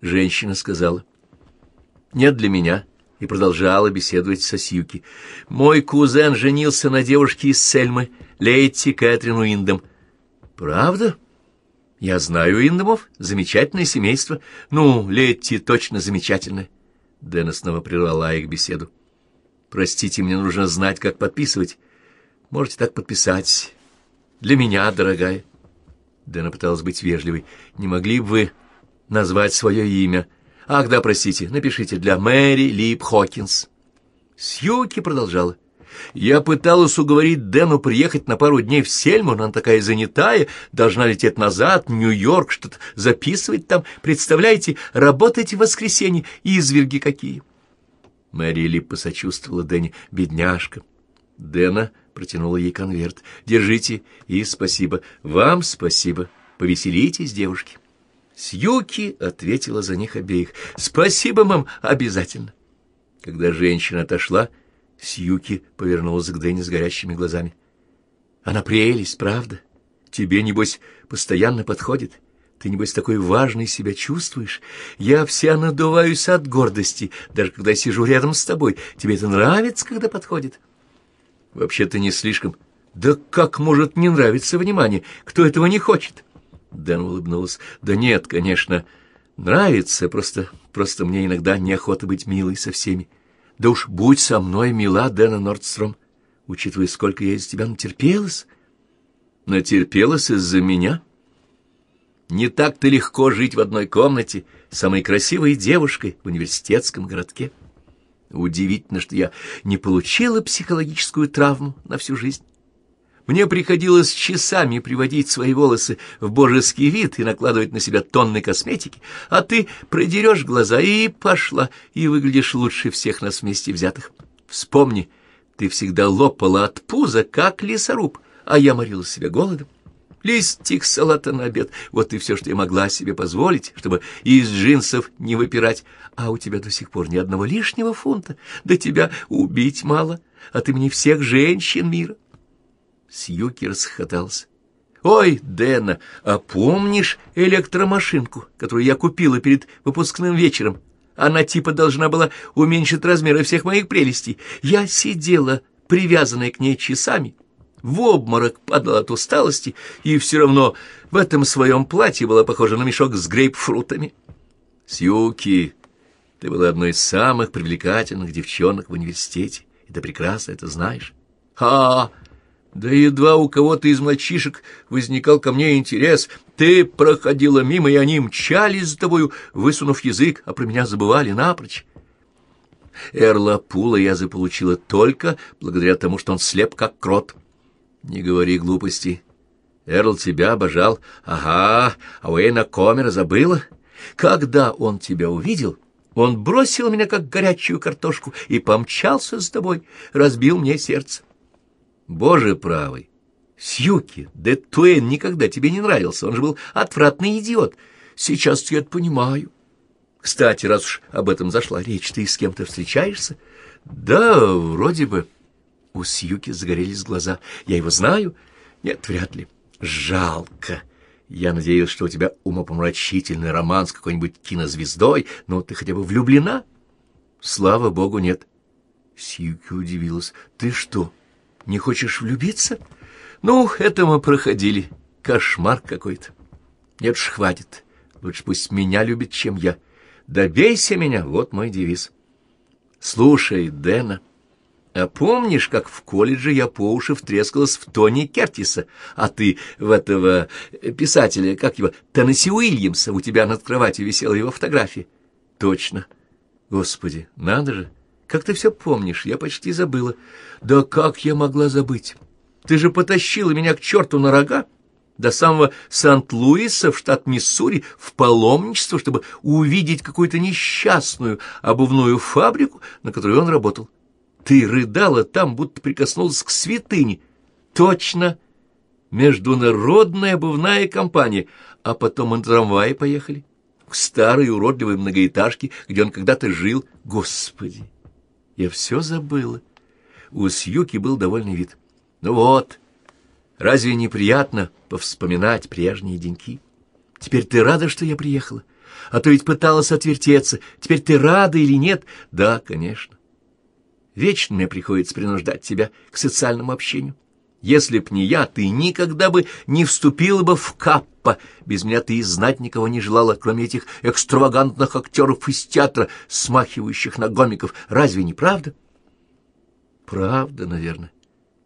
Женщина сказала. «Нет для меня» и продолжала беседовать со Сьюки. «Мой кузен женился на девушке из Сельмы, Лейти Кэтрин Уиндом». «Правда?» «Я знаю Индомов. Замечательное семейство. Ну, Летти точно замечательное». Дэна снова прервала их беседу. «Простите, мне нужно знать, как подписывать. Можете так подписать. Для меня, дорогая». Дэна пыталась быть вежливой. «Не могли бы вы назвать свое имя?» «Ах, да, простите, напишите для Мэри Лип Хокинс». Сьюки продолжала. «Я пыталась уговорить Дэну приехать на пару дней в Сельму, но она такая занятая, должна лететь назад, Нью-Йорк, что-то записывать там. Представляете, работаете в воскресенье, изверги какие!» Мэри Лип посочувствовала Дэне. «Бедняжка!» Дэна протянула ей конверт. «Держите и спасибо. Вам спасибо. Повеселитесь, девушки». Сьюки ответила за них обеих. «Спасибо, мам, обязательно». Когда женщина отошла, Сьюки повернулась к Дэнни с горящими глазами. «Она прелесть, правда? Тебе, небось, постоянно подходит. Ты, небось, такой важный себя чувствуешь. Я вся надуваюсь от гордости, даже когда сижу рядом с тобой. Тебе это нравится, когда подходит?» «Вообще-то не слишком». «Да как может не нравиться внимание? Кто этого не хочет?» Дэн улыбнулась. «Да нет, конечно, нравится, просто, просто мне иногда неохота быть милой со всеми. Да уж будь со мной мила, Дэна Нордстром, учитывая, сколько я из тебя натерпелась». «Натерпелась из-за меня?» «Не так-то легко жить в одной комнате с самой красивой девушкой в университетском городке. Удивительно, что я не получила психологическую травму на всю жизнь». Мне приходилось часами приводить свои волосы в божеский вид и накладывать на себя тонны косметики, а ты продерешь глаза и пошла, и выглядишь лучше всех нас вместе взятых. Вспомни, ты всегда лопала от пуза, как лесоруб, а я морила себя голодом. Листик салата на обед — вот и все, что я могла себе позволить, чтобы из джинсов не выпирать. А у тебя до сих пор ни одного лишнего фунта. Да тебя убить мало, а ты мне всех женщин мира. Сьюки расхотался. «Ой, Дэна, а помнишь электромашинку, которую я купила перед выпускным вечером? Она типа должна была уменьшить размеры всех моих прелестей. Я сидела, привязанная к ней часами, в обморок падала от усталости, и все равно в этом своем платье была похожа на мешок с грейпфрутами. Сьюки, ты была одной из самых привлекательных девчонок в университете, и ты прекрасно это знаешь. А, да едва у кого-то из мальчишек возникал ко мне интерес. Ты проходила мимо, и они мчались за тобою, высунув язык, а про меня забывали напрочь. Эрла Пула я заполучила только благодаря тому, что он слеп, как крот. Не говори глупости. Эрл тебя обожал. Ага, а Уэйна Комера забыла? Когда он тебя увидел, он бросил меня, как горячую картошку, и помчался с тобой, разбил мне сердце. Боже правый! Сьюки, да Туэн никогда тебе не нравился, он же был отвратный идиот. Сейчас я это понимаю. Кстати, раз уж об этом зашла речь, ты с кем-то встречаешься? Да, вроде бы. У Сьюки загорелись глаза. Я его знаю? Нет, вряд ли. Жалко. Я надеюсь, что у тебя умопомрачительный роман с какой-нибудь кинозвездой, но ты хотя бы влюблена? Слава богу, нет. Сьюки удивилась. Ты что, не хочешь влюбиться? Ну, это мы проходили. Кошмар какой-то. Нет ж, хватит. Лучше пусть меня любит, чем я. Добейся меня, вот мой девиз. Слушай, Дэна, а помнишь, как в колледже я по уши втрескалась в Тони Кертиса, а ты в этого писателя, как его, Теннесси Уильямса, у тебя над кроватью висела его фотография? Точно. Господи, надо же. Как ты все помнишь? Я почти забыла. Да как я могла забыть? Ты же потащила меня к черту на рога до самого Сант-Луиса в штат Миссури в паломничество, чтобы увидеть какую-то несчастную обувную фабрику, на которой он работал. Ты рыдала там, будто прикоснулась к святыне. Точно, международная обувная компания, а потом на трамвае поехали к старой уродливой многоэтажке, где он когда-то жил. Господи! Я все забыла. У Сьюки был довольный вид. Ну вот, разве неприятно повспоминать прежние деньки? Теперь ты рада, что я приехала? А то ведь пыталась отвертеться. Теперь ты рада или нет? Да, конечно. Вечно мне приходится принуждать тебя к социальному общению. Если б не я, ты никогда бы не вступила бы в каппа. Без меня ты и знать никого не желала, кроме этих экстравагантных актеров из театра, смахивающих на гомиков. Разве не правда? Правда, наверное.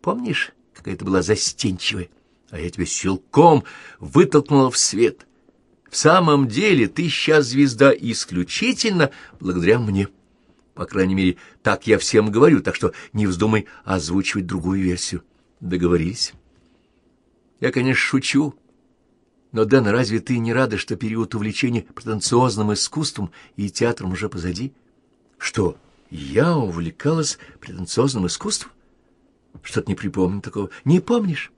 Помнишь, какая ты была застенчивая, а я тебя силком вытолкнула в свет. В самом деле ты сейчас звезда исключительно благодаря мне. По крайней мере, так я всем говорю, так что не вздумай озвучивать другую версию. Договорились. Я, конечно, шучу. Но, Дэн, разве ты не рада, что период увлечения претенциозным искусством и театром уже позади? Что, я увлекалась претенциозным искусством? Что-то не припомню такого. Не помнишь?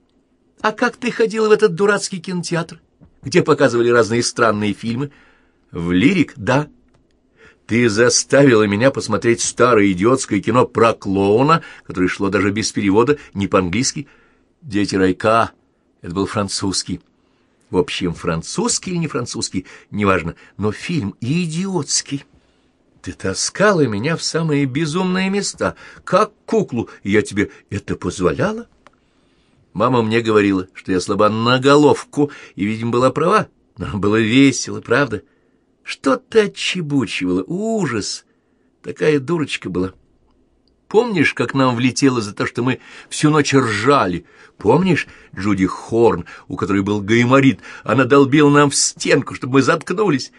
А как ты ходила в этот дурацкий кинотеатр, где показывали разные странные фильмы? В лирик, да. Ты заставила меня посмотреть старое идиотское кино про клоуна, которое шло даже без перевода, не по-английски. «Дети райка» — это был французский. В общем, французский или не французский, неважно, но фильм идиотский. Ты таскала меня в самые безумные места, как куклу, и я тебе это позволяла? Мама мне говорила, что я слаба на головку, и, видимо, была права, но было весело, правда? — что ты отчебучивала? Ужас! Такая дурочка была. Помнишь, как нам влетело за то, что мы всю ночь ржали? Помнишь Джуди Хорн, у которой был гайморит? Она долбила нам в стенку, чтобы мы заткнулись.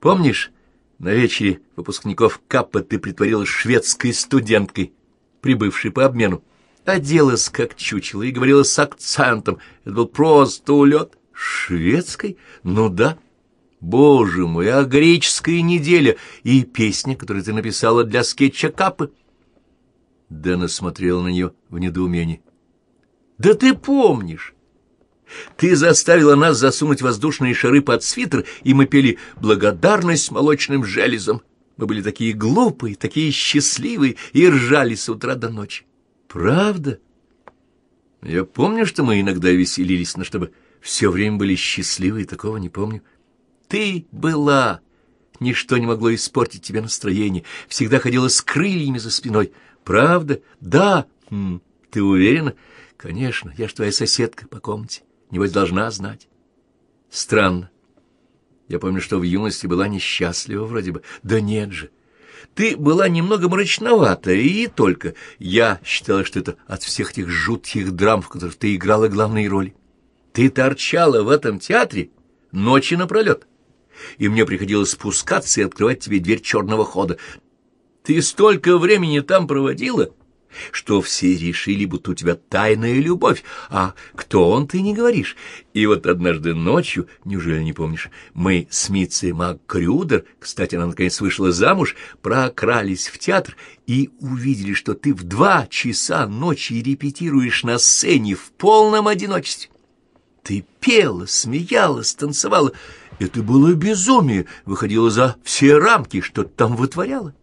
Помнишь, на вечере выпускников Каппа ты притворилась шведской студенткой, прибывшей по обмену? Оделась как чучело и говорила с акцентом. Это был просто улет. Шведской? Ну да. Боже мой, а греческая неделя и песня, которую ты написала для скетча Капы. Дэна смотрел на нее в недоумении. Да ты помнишь! Ты заставила нас засунуть воздушные шары под свитер, и мы пели «Благодарность молочным железом». Мы были такие глупые, такие счастливые и ржали с утра до ночи. Правда? Я помню, что мы иногда веселились, но чтобы все время были счастливы, такого не помню. Ты была. Ничто не могло испортить тебе настроение. Всегда ходила с крыльями за спиной. Правда? Да. Хм, ты уверена? Конечно, я ж твоя соседка по комнате. Небось, должна знать. Странно. Я помню, что в юности была несчастлива вроде бы. Да нет же. Ты была немного мрачновата, и только. Я считала, что это от всех этих жутких драм, в которых ты играла главные роли. Ты торчала в этом театре ночи напролет и мне приходилось спускаться и открывать тебе дверь черного хода. Ты столько времени там проводила, что все решили, будто у тебя тайная любовь, а кто он, ты не говоришь. И вот однажды ночью, неужели не помнишь, мы с Митцей МакКрюдер, кстати, она наконец вышла замуж, прокрались в театр и увидели, что ты в два часа ночи репетируешь на сцене в полном одиночестве. Ты пела, смеялась, танцевала, это было безумие, выходило за все рамки, что там вытворяла.